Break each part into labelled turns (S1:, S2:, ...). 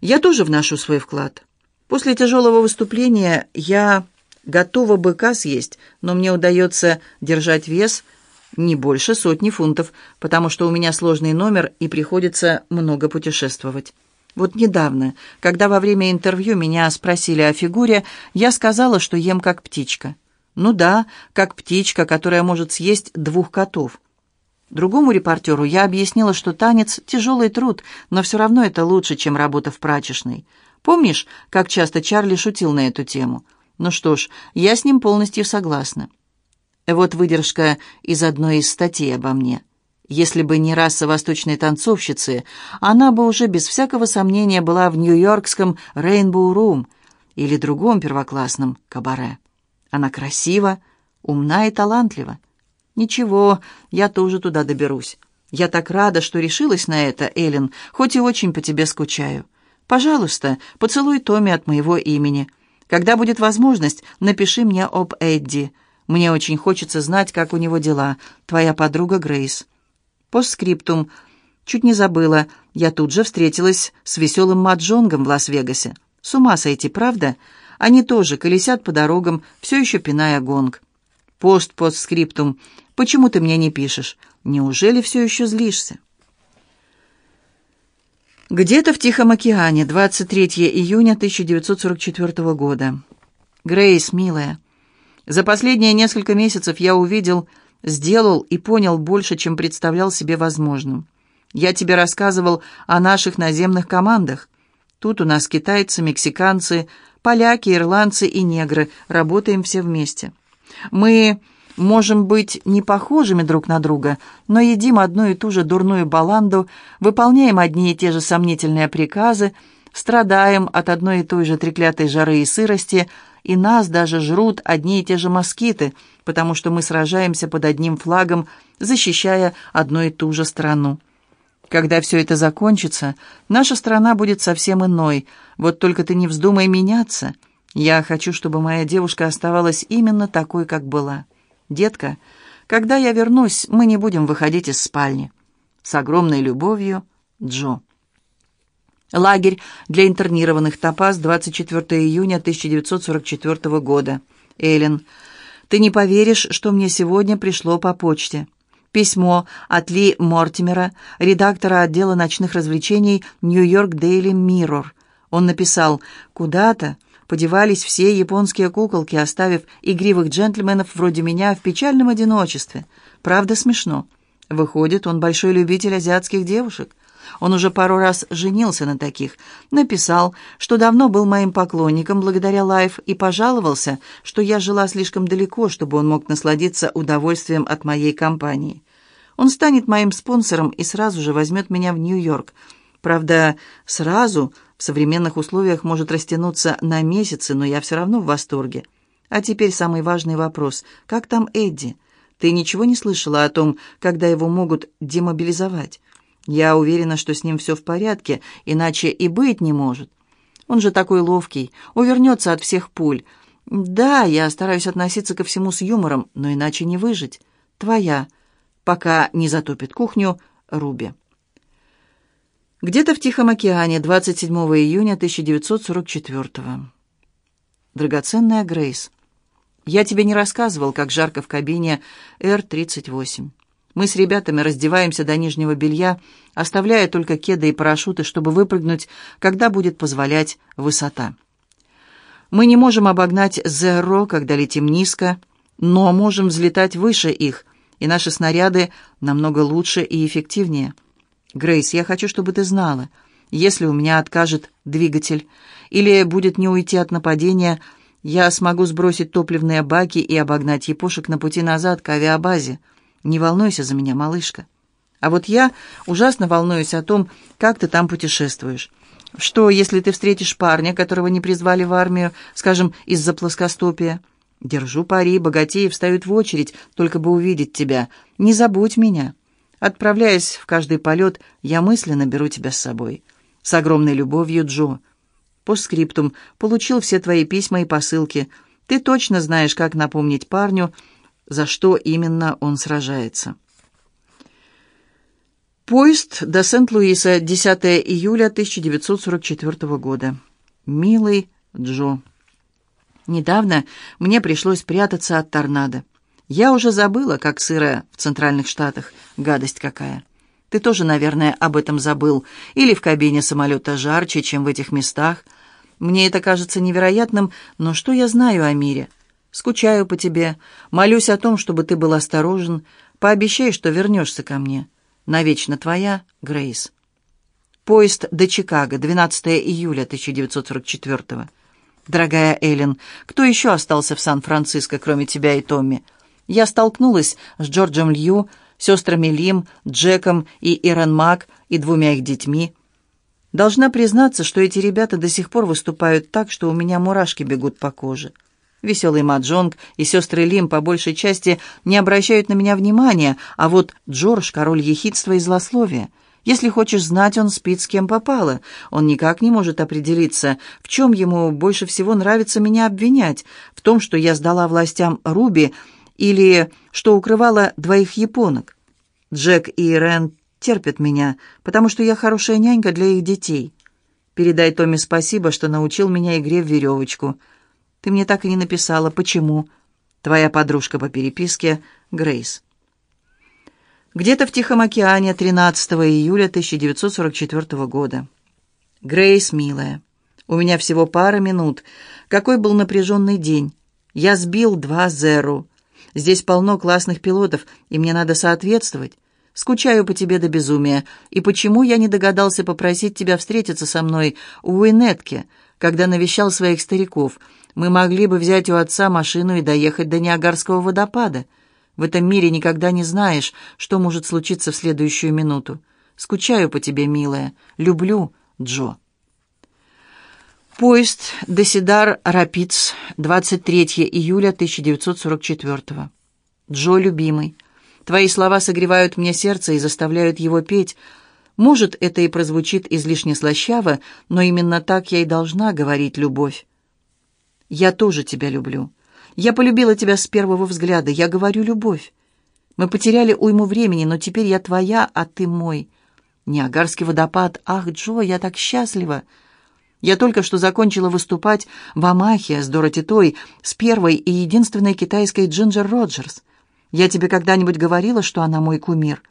S1: Я тоже вношу свой вклад. После тяжелого выступления я готова быка съесть, но мне удается держать вес не больше сотни фунтов, потому что у меня сложный номер и приходится много путешествовать. Вот недавно, когда во время интервью меня спросили о фигуре, я сказала, что ем как птичка. Ну да, как птичка, которая может съесть двух котов. Другому репортеру я объяснила, что танец – тяжелый труд, но все равно это лучше, чем работа в прачечной. Помнишь, как часто Чарли шутил на эту тему? Ну что ж, я с ним полностью согласна. Вот выдержка из одной из статей обо мне. Если бы не раса восточной танцовщицы, она бы уже без всякого сомнения была в нью-йоркском Rainbow Room или другом первоклассном кабаре. Она красива, умна и талантлива. Ничего, я тоже туда доберусь. Я так рада, что решилась на это, Эллен, хоть и очень по тебе скучаю. Пожалуйста, поцелуй Томми от моего имени. Когда будет возможность, напиши мне об Эдди. Мне очень хочется знать, как у него дела. Твоя подруга Грейс. Постскриптум. Чуть не забыла. Я тут же встретилась с веселым маджонгом в Лас-Вегасе. С ума сойти, правда? Они тоже колесят по дорогам, все еще пиная гонг. Пост-постскриптум. Почему ты мне не пишешь? Неужели все еще злишься? Где-то в Тихом океане, 23 июня 1944 года. Грейс, милая, за последние несколько месяцев я увидел, сделал и понял больше, чем представлял себе возможным. Я тебе рассказывал о наших наземных командах. Тут у нас китайцы, мексиканцы, поляки, ирландцы и негры. Работаем все вместе. Мы можем быть не похожими друг на друга, но едим одну и ту же дурную баланду, выполняем одни и те же сомнительные приказы, страдаем от одной и той же треклятой жары и сырости, и нас даже жрут одни и те же москиты, потому что мы сражаемся под одним флагом, защищая одну и ту же страну. Когда все это закончится, наша страна будет совсем иной, вот только ты не вздумай меняться. Я хочу, чтобы моя девушка оставалась именно такой, как была». «Детка, когда я вернусь, мы не будем выходить из спальни». С огромной любовью, Джо. Лагерь для интернированных Топаз, 24 июня 1944 года. Эллен, ты не поверишь, что мне сегодня пришло по почте. Письмо от Ли Мортимера, редактора отдела ночных развлечений «Нью-Йорк Дейли Миррор». Он написал «Куда-то подевались все японские куколки, оставив игривых джентльменов вроде меня в печальном одиночестве. Правда, смешно. Выходит, он большой любитель азиатских девушек. Он уже пару раз женился на таких. Написал, что давно был моим поклонником благодаря Лайф и пожаловался, что я жила слишком далеко, чтобы он мог насладиться удовольствием от моей компании. Он станет моим спонсором и сразу же возьмет меня в Нью-Йорк. Правда, сразу в современных условиях может растянуться на месяцы, но я все равно в восторге. А теперь самый важный вопрос. Как там Эдди? Ты ничего не слышала о том, когда его могут демобилизовать? Я уверена, что с ним все в порядке, иначе и быть не может. Он же такой ловкий, увернется от всех пуль. Да, я стараюсь относиться ко всему с юмором, но иначе не выжить. Твоя, пока не затопит кухню, Руби. Где-то в Тихом океане, 27 июня 1944 Драгоценная Грейс. Я тебе не рассказывал, как жарко в кабине Р-38. Мы с ребятами раздеваемся до нижнего белья, оставляя только кеды и парашюты, чтобы выпрыгнуть, когда будет позволять высота. Мы не можем обогнать Зеро, когда летим низко, но можем взлетать выше их, и наши снаряды намного лучше и эффективнее. Грейс, я хочу, чтобы ты знала, если у меня откажет двигатель или будет не уйти от нападения, я смогу сбросить топливные баки и обогнать япошек на пути назад к авиабазе. Не волнуйся за меня, малышка. А вот я ужасно волнуюсь о том, как ты там путешествуешь. Что, если ты встретишь парня, которого не призвали в армию, скажем, из-за плоскостопия? Держу пари, богатеи встают в очередь, только бы увидеть тебя. Не забудь меня». Отправляясь в каждый полет, я мысленно беру тебя с собой. С огромной любовью, Джо. Постскриптум. Получил все твои письма и посылки. Ты точно знаешь, как напомнить парню, за что именно он сражается. Поезд до Сент-Луиса, 10 июля 1944 года. Милый Джо. Недавно мне пришлось прятаться от торнадо. Я уже забыла, как сыро в Центральных Штатах. Гадость какая. Ты тоже, наверное, об этом забыл. Или в кабине самолета жарче, чем в этих местах. Мне это кажется невероятным, но что я знаю о мире? Скучаю по тебе, молюсь о том, чтобы ты был осторожен. Пообещай, что вернешься ко мне. Навечно твоя, Грейс. Поезд до Чикаго, 12 июля 1944 Дорогая Эллен, кто еще остался в Сан-Франциско, кроме тебя и Томми? Я столкнулась с Джорджем Лью, сестрами Лим, Джеком и Ирен Мак и двумя их детьми. Должна признаться, что эти ребята до сих пор выступают так, что у меня мурашки бегут по коже. Веселый Маджонг и сестры Лим по большей части не обращают на меня внимания, а вот Джордж — король ехидства и злословия. Если хочешь знать, он спит с кем попало. Он никак не может определиться, в чем ему больше всего нравится меня обвинять. В том, что я сдала властям Руби или что укрывала двоих японок. Джек и Рен терпят меня, потому что я хорошая нянька для их детей. Передай Томми спасибо, что научил меня игре в веревочку. Ты мне так и не написала, почему. Твоя подружка по переписке Грейс. Где-то в Тихом океане 13 июля 1944 года. Грейс, милая, у меня всего пара минут. Какой был напряженный день. Я сбил два зеру. Здесь полно классных пилотов, и мне надо соответствовать. Скучаю по тебе до безумия. И почему я не догадался попросить тебя встретиться со мной у Уинетке, когда навещал своих стариков? Мы могли бы взять у отца машину и доехать до Ниагарского водопада. В этом мире никогда не знаешь, что может случиться в следующую минуту. Скучаю по тебе, милая. Люблю, Джо. Поезд Десидар Рапиц, 23 июля 1944 Джо, любимый, твои слова согревают мне сердце и заставляют его петь. Может, это и прозвучит излишне слащаво, но именно так я и должна говорить любовь. Я тоже тебя люблю. Я полюбила тебя с первого взгляда. Я говорю любовь. Мы потеряли уйму времени, но теперь я твоя, а ты мой. Ниагарский водопад. Ах, Джо, я так счастлива. Я только что закончила выступать в Амахе с Дороти Той, с первой и единственной китайской Джинджер Роджерс. Я тебе когда-нибудь говорила, что она мой кумир?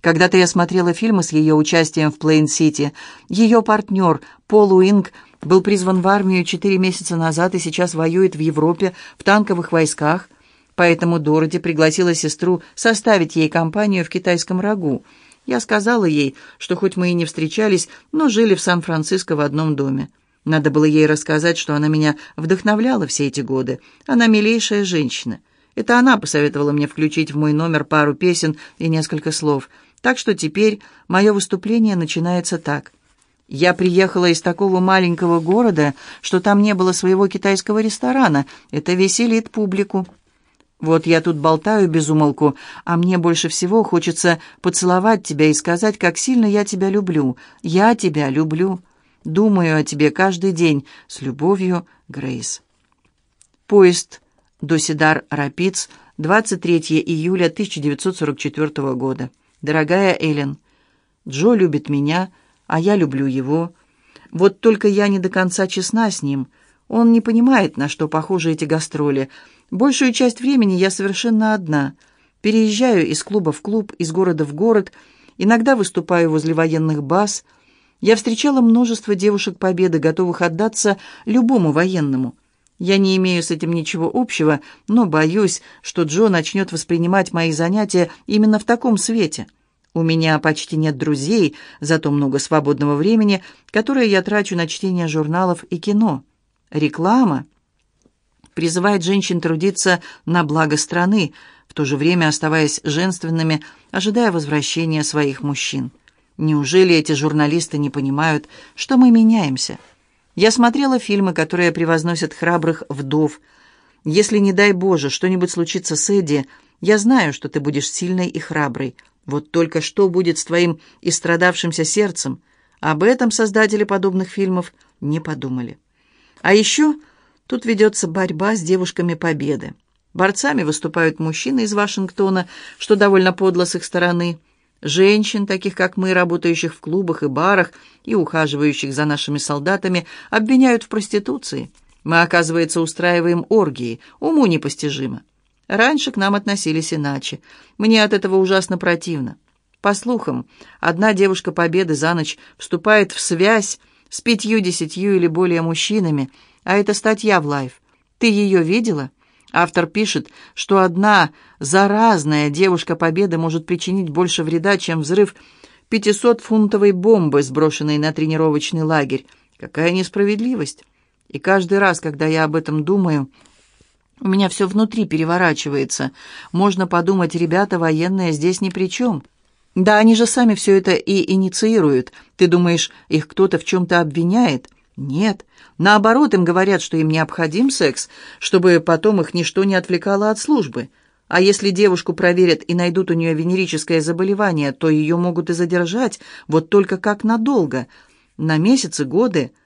S1: Когда-то я смотрела фильмы с ее участием в Плейн-Сити. Ее партнер Пол Уинг был призван в армию четыре месяца назад и сейчас воюет в Европе в танковых войсках, поэтому Дороти пригласила сестру составить ей компанию в китайском рагу. Я сказала ей, что хоть мы и не встречались, но жили в Сан-Франциско в одном доме. Надо было ей рассказать, что она меня вдохновляла все эти годы. Она милейшая женщина. Это она посоветовала мне включить в мой номер пару песен и несколько слов. Так что теперь мое выступление начинается так. Я приехала из такого маленького города, что там не было своего китайского ресторана. Это веселит публику. Вот я тут болтаю без умолку, а мне больше всего хочется поцеловать тебя и сказать, как сильно я тебя люблю. Я тебя люблю. Думаю о тебе каждый день. С любовью, Грейс. Поезд до Сидар-Рапиц, 23 июля 1944 года. Дорогая Эллен, Джо любит меня, — а я люблю его. Вот только я не до конца честна с ним. Он не понимает, на что похожи эти гастроли. Большую часть времени я совершенно одна. Переезжаю из клуба в клуб, из города в город, иногда выступаю возле военных баз. Я встречала множество девушек Победы, готовых отдаться любому военному. Я не имею с этим ничего общего, но боюсь, что Джо начнет воспринимать мои занятия именно в таком свете. У меня почти нет друзей, зато много свободного времени, которое я трачу на чтение журналов и кино. Реклама призывает женщин трудиться на благо страны, в то же время оставаясь женственными, ожидая возвращения своих мужчин. Неужели эти журналисты не понимают, что мы меняемся? Я смотрела фильмы, которые превозносят храбрых вдов. Если, не дай Боже, что-нибудь случится с Эдди, я знаю, что ты будешь сильной и храброй. Вот только что будет с твоим истрадавшимся сердцем? Об этом создатели подобных фильмов не подумали. А еще тут ведется борьба с девушками Победы. Борцами выступают мужчины из Вашингтона, что довольно подло с их стороны. Женщин, таких как мы, работающих в клубах и барах и ухаживающих за нашими солдатами, обвиняют в проституции. Мы, оказывается, устраиваем оргии. Уму непостижимо. Раньше к нам относились иначе. Мне от этого ужасно противно. По слухам, одна девушка Победы за ночь вступает в связь с пятью-десятью или более мужчинами, а это статья в лайф. Ты ее видела? Автор пишет, что одна заразная девушка Победы может причинить больше вреда, чем взрыв 500-фунтовой бомбы, сброшенной на тренировочный лагерь. Какая несправедливость! И каждый раз, когда я об этом думаю, у меня все внутри переворачивается. Можно подумать, ребята военные здесь ни при чем. Да, они же сами все это и инициируют. Ты думаешь, их кто-то в чем-то обвиняет? Нет. Наоборот, им говорят, что им необходим секс, чтобы потом их ничто не отвлекало от службы. А если девушку проверят и найдут у нее венерическое заболевание, то ее могут и задержать, вот только как надолго. На месяцы, годы –